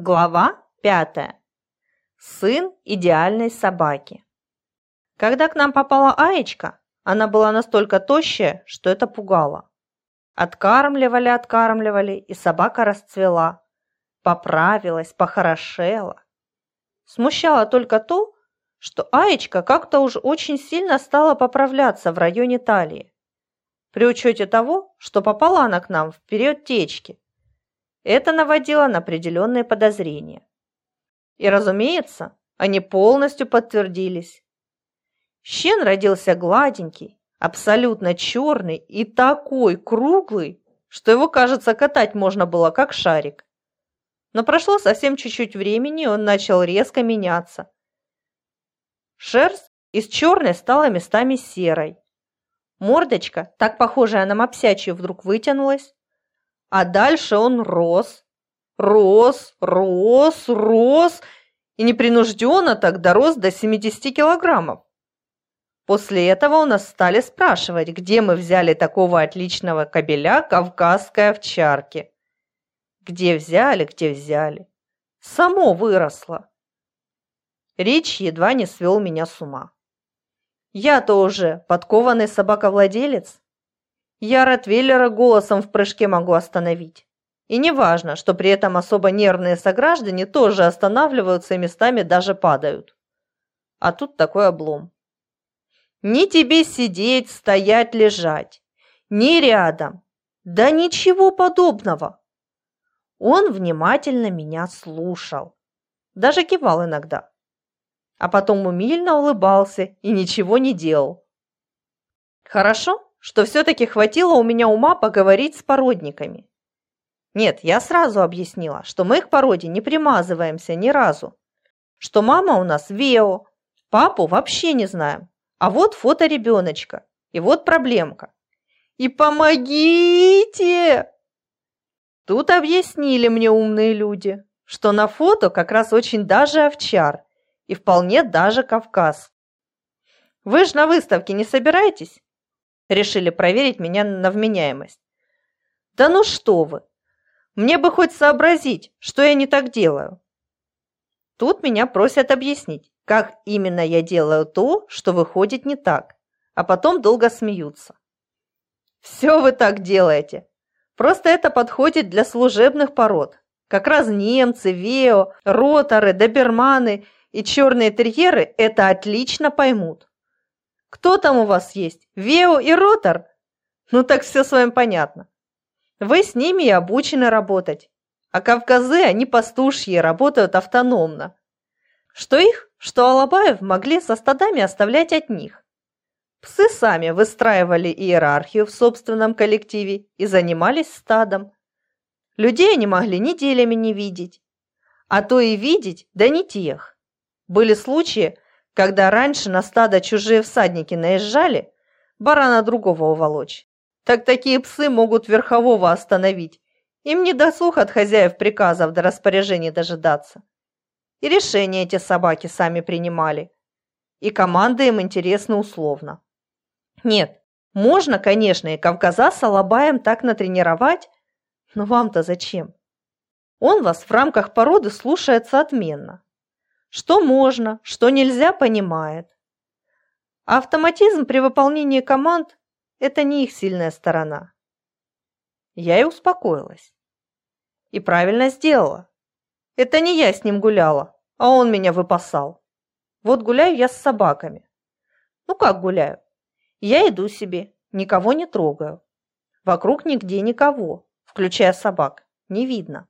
Глава пятая. Сын идеальной собаки. Когда к нам попала Аечка, она была настолько тощая, что это пугало. Откармливали, откармливали, и собака расцвела, поправилась, похорошела. Смущало только то, что Аечка как-то уж очень сильно стала поправляться в районе талии. При учете того, что попала она к нам в период течки, это наводило на определенные подозрения. И, разумеется, они полностью подтвердились. Щен родился гладенький, абсолютно черный и такой круглый, что его, кажется, катать можно было как шарик. Но прошло совсем чуть-чуть времени, и он начал резко меняться. Шерсть из черной стала местами серой. Мордочка, так похожая на мопсячью, вдруг вытянулась, а дальше он рос, рос, рос, рос и непринужденно так дорос до 70 килограммов. После этого у нас стали спрашивать, где мы взяли такого отличного кобеля кавказской овчарки. Где взяли, где взяли. Само выросло. Речь едва не свел меня с ума. Я-то уже подкованный собаковладелец. Я Ротвейлера голосом в прыжке могу остановить. И не важно, что при этом особо нервные сограждане тоже останавливаются и местами даже падают. А тут такой облом. Ни тебе сидеть, стоять, лежать, ни рядом. Да ничего подобного. Он внимательно меня слушал. Даже кивал иногда. А потом умильно улыбался и ничего не делал. Хорошо, что все-таки хватило у меня ума поговорить с породниками. Нет, я сразу объяснила, что мы к породе не примазываемся ни разу. Что мама у нас Вео, папу вообще не знаем. А вот фото ребеночка, и вот проблемка. И помогите! Тут объяснили мне умные люди, что на фото как раз очень даже овчар и вполне даже Кавказ. Вы же на выставке не собираетесь? Решили проверить меня на вменяемость. Да ну что вы! Мне бы хоть сообразить, что я не так делаю. Тут меня просят объяснить, как именно я делаю то, что выходит не так, а потом долго смеются. Все вы так делаете. Просто это подходит для служебных пород. Как раз немцы, вео, роторы, доберманы и черные терьеры это отлично поймут. Кто там у вас есть? Вео и Ротор? Ну так все с вами понятно. Вы с ними и обучены работать. А Кавказы, они пастушьи, работают автономно. Что их, что Алабаев могли со стадами оставлять от них. Псы сами выстраивали иерархию в собственном коллективе и занимались стадом. Людей они могли неделями не видеть. А то и видеть, да не тех. Были случаи, когда раньше на стадо чужие всадники наезжали, барана другого уволочь. Так такие псы могут верхового остановить. Им не досуг от хозяев приказов до распоряжений дожидаться. И решения эти собаки сами принимали. И команды им интересны условно. Нет, можно, конечно, и Кавказа с Алабаем так натренировать, но вам-то зачем? Он вас в рамках породы слушается отменно. Что можно, что нельзя, понимает. А автоматизм при выполнении команд – это не их сильная сторона. Я и успокоилась. И правильно сделала. Это не я с ним гуляла, а он меня выпасал. Вот гуляю я с собаками. Ну как гуляю? Я иду себе, никого не трогаю. Вокруг нигде никого, включая собак, не видно.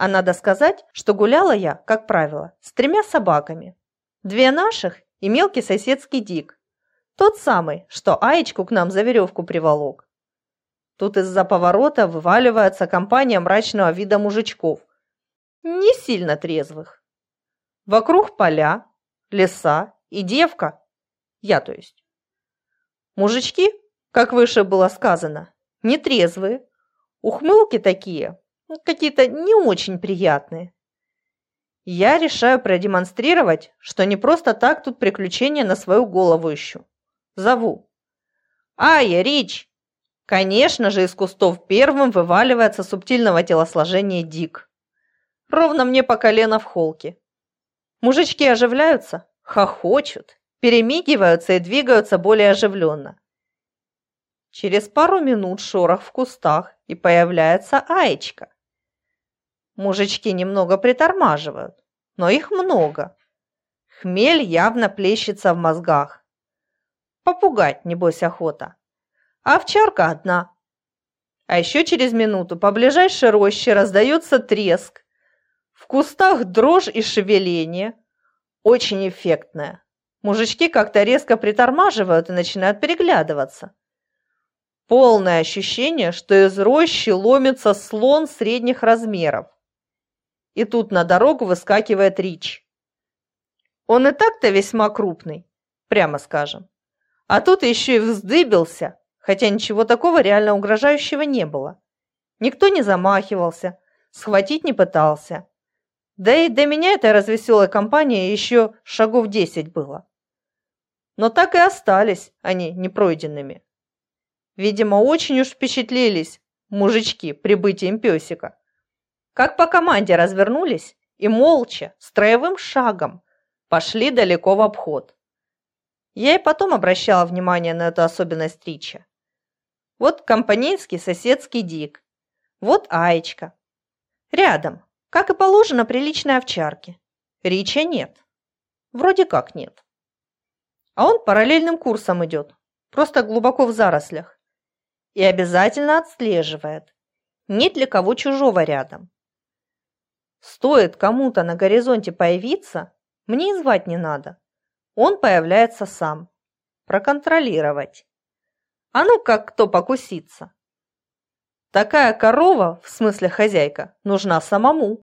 А надо сказать, что гуляла я, как правило, с тремя собаками. Две наших и мелкий соседский Дик. Тот самый, что Аечку к нам за веревку приволок. Тут из-за поворота вываливается компания мрачного вида мужичков. Не сильно трезвых. Вокруг поля, леса и девка. Я, то есть. Мужички, как выше было сказано, нетрезвые. Ухмылки такие, какие-то не очень приятные. Я решаю продемонстрировать, что не просто так тут приключения на свою голову ищу. Зову. «Ая, Рич!» Конечно же, из кустов первым вываливается субтильного телосложения Дик. ровно мне по колено в холке. Мужички оживляются, хохочут, перемигиваются и двигаются более оживленно. Через пару минут шорох в кустах, и появляется Аечка. Мужички немного притормаживают, но их много. Хмель явно плещется в мозгах. Попугать, небось, охота. А овчарка одна. А еще через минуту по ближайшей роще раздается треск. В кустах дрожь и шевеление. Очень эффектное. Мужички как-то резко притормаживают и начинают переглядываться. Полное ощущение, что из рощи ломится слон средних размеров. И тут на дорогу выскакивает Рич. Он и так-то весьма крупный, прямо скажем. А тут еще и вздыбился, хотя ничего такого реально угрожающего не было. Никто не замахивался, схватить не пытался. Да и до меня эта развеселая компания еще шагов десять было. Но так и остались они непройденными. Видимо, очень уж впечатлились мужички прибытием песика. Как по команде развернулись и молча, строевым шагом, пошли далеко в обход. Я и потом обращала внимание на эту особенность Рича. Вот компанейский соседский дик, вот Аечка. Рядом, как и положено приличной овчарке. Рича нет. Вроде как нет. А он параллельным курсом идет, просто глубоко в зарослях и обязательно отслеживает, нет ли кого чужого рядом. Стоит кому-то на горизонте появиться, мне и звать не надо. Он появляется сам. Проконтролировать. А ну как кто покусится. Такая корова, в смысле хозяйка, нужна самому.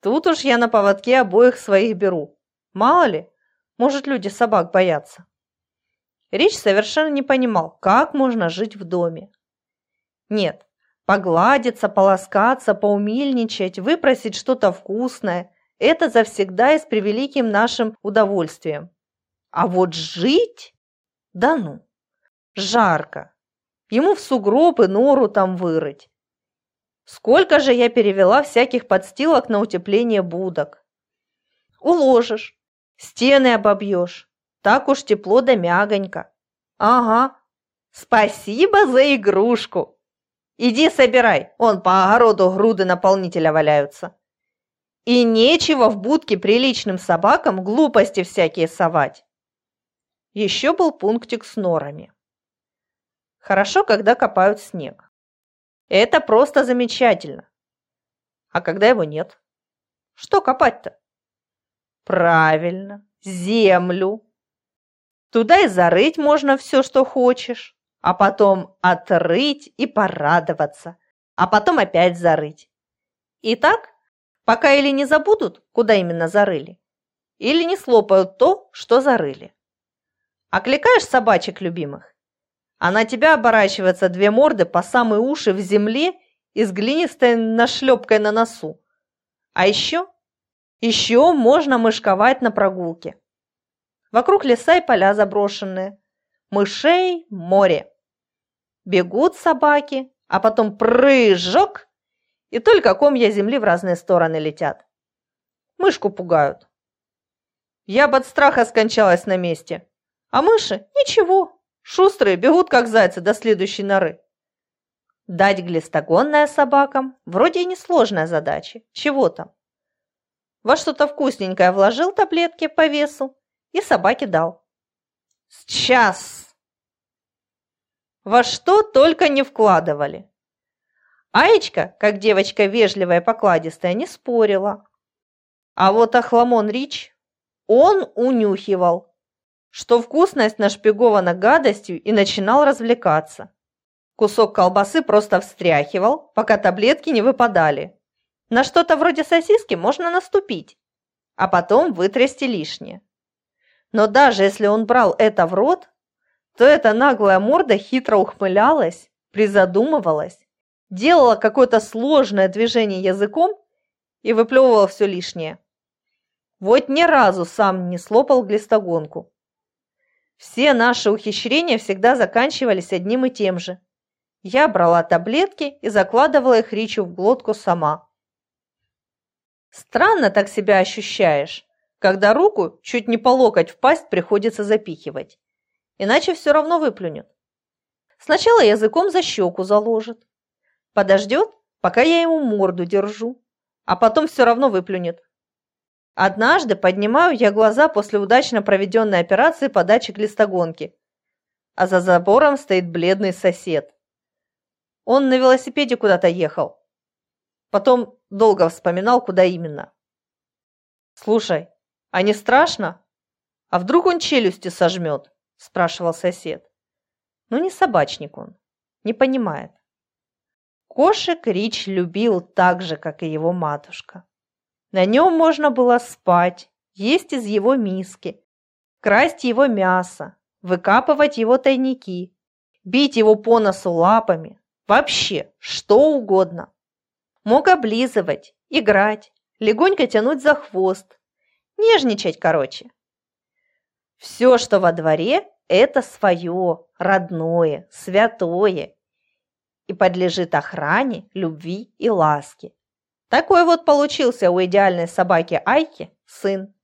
Тут уж я на поводке обоих своих беру. Мало ли, может люди собак боятся. Рич совершенно не понимал, как можно жить в доме. Нет, погладиться, полоскаться, поумильничать, выпросить что-то вкусное – это завсегда и с превеликим нашим удовольствием. А вот жить? Да ну, жарко. Ему в сугроб и нору там вырыть. Сколько же я перевела всяких подстилок на утепление будок. Уложишь, стены обобьешь, так уж тепло да мягонько. Ага. Спасибо за игрушку. Иди собирай, он по огороду груды наполнителя валяются. И нечего в будке приличным собакам глупости всякие совать. Еще был пунктик с норами. Хорошо, когда копают снег. Это просто замечательно. А когда его нет? Что копать-то? Правильно, землю. Туда и зарыть можно все, что хочешь, а потом отрыть и порадоваться, а потом опять зарыть. И так, пока или не забудут, куда именно зарыли, или не слопают то, что зарыли. Окликаешь собачек любимых, а на тебя оборачиваются две морды по самые уши в земле и с глинистой нашлепкой на носу. А еще, еще можно мышковать на прогулке. Вокруг леса и поля заброшенные. Мышей море. Бегут собаки, а потом прыжок, и только комья земли в разные стороны летят. Мышку пугают. Я бы от страха скончалась на месте. А мыши – ничего, шустрые, бегут как зайцы до следующей норы. Дать глистогонная собакам вроде и несложная задача. Чего там? Во что-то вкусненькое вложил таблетки по весу, и собаке дал. Сейчас! Во что только не вкладывали. Аечка, как девочка вежливая и покладистая, не спорила. А вот Ахламон Рич, он унюхивал, что вкусность нашпигована гадостью и начинал развлекаться. Кусок колбасы просто встряхивал, пока таблетки не выпадали. На что-то вроде сосиски можно наступить, а потом вытрясти лишнее. Но даже если он брал это в рот, то эта наглая морда хитро ухмылялась, призадумывалась, делала какое-то сложное движение языком и выплевывала все лишнее. Вот ни разу сам не слопал глистогонку. Все наши ухищрения всегда заканчивались одним и тем же. Я брала таблетки и закладывала их Ричу в глотку сама. Странно так себя ощущаешь, когда руку чуть не по локоть в пасть приходится запихивать, иначе все равно выплюнет. Сначала языком за щеку заложит, подождет, пока я ему морду держу, а потом все равно выплюнет. Однажды поднимаю я глаза после удачно проведенной операции по даче глистогонки, а за забором стоит бледный сосед. Он на велосипеде куда-то ехал. Потом долго вспоминал, куда именно. «Слушай, а не страшно? А вдруг он челюсти сожмет?» – спрашивал сосед. Ну, не собачник он, не понимает. Кошек Рич любил так же, как и его матушка. На нем можно было спать, есть из его миски, красть его мясо, выкапывать его тайники, бить его по носу лапами, вообще что угодно. Мог облизывать, играть, легонько тянуть за хвост, нежничать, короче. Все, что во дворе, это свое, родное, святое и подлежит охране, любви и ласке. Такой вот получился у идеальной собаки Айки сын.